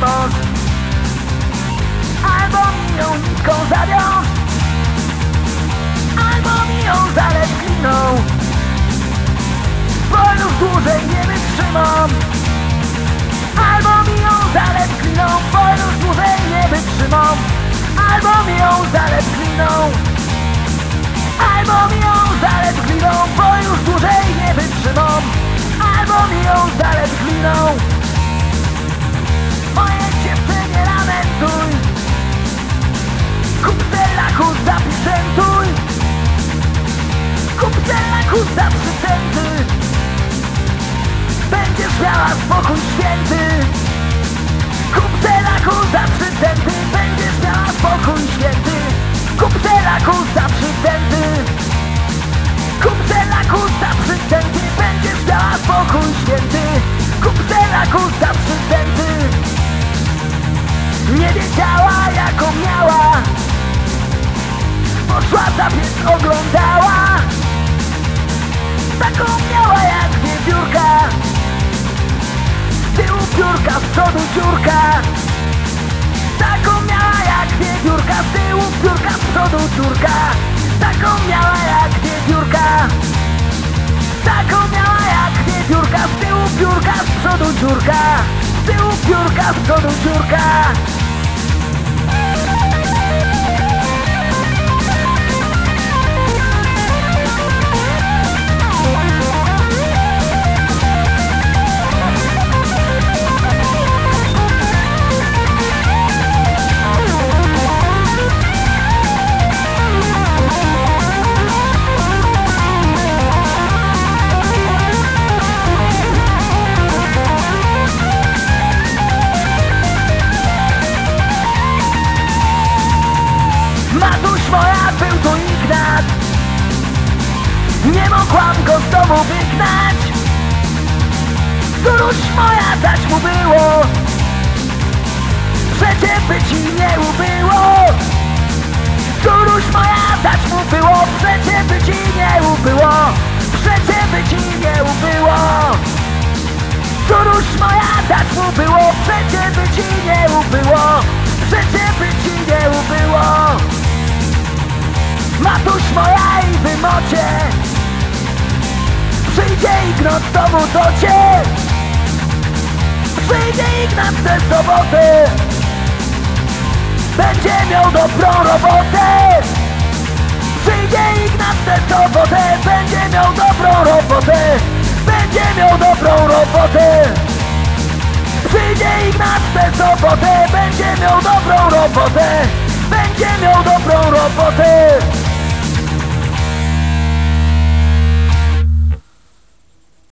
bok Albo mi ją nitką zabią. Albo mi ją zalekliną Bo już dłużej nie wytrzymam. Albo mi ją zalekliną Bo już dłużej nie wytrzymam. Albo mi ją zalekliną Albo mi ją zalekliną Bo już dłużej nie wytrzymam. Albo mi ją zalekliną Kup laku zapiszętuj Kup laku za przyczęty Będziesz miała spokój święty. Kup laku za przyczęty Będziesz miała spokój święty. Kup laku za przyczęty Kup laku za przyczęty Będziesz miała spokój święty. Kup laku za przyczęty Nie wiedziała jaką miała Poszła pies oglądała. Taką miała jak wiewiórka. Z tyłu piórka, z przodu dziurka. Taką miała jak wiewiórka. Z tyłu piórka, z przodu dziurka. Taką miała jak wiewiórka. Taką miała jak wiewiórka. Z tyłu piórka, z przodu dziurka. Z tyłu piórka, z przodu dziurka Matuś moja był to Ignat. Nie mogłam go z domu wygnać. Córuś moja dać mu było Przecie by ci nie ubyło. Córuś moja dać mu było Przecie by ci nie ubyło Przecie by ci nie ubyło. Córuś moja dać mu było Przecie by ci nie ubyło Przecie by ci nie ubyło I wymocie. Przyjdzie Ignat do cię Przyjdzie Ignat tę sobotę Będzie miał dobrą robotę. Przyjdzie Ignat tę sobotę Będzie miał dobrą robotę. Będzie miał dobrą robotę. Przyjdzie Ignat tę sobotę Będzie miał dobrą robotę. Będzie miał dobrą robotę